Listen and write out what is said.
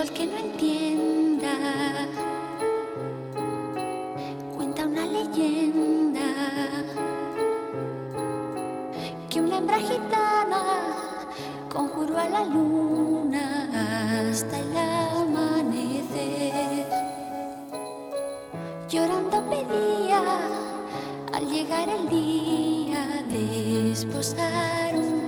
al que no entienda. Cuenta una leyenda que una hembra gitana conjuró a la luna hasta el amanecer. Llorando pedía al llegar el día de esposar un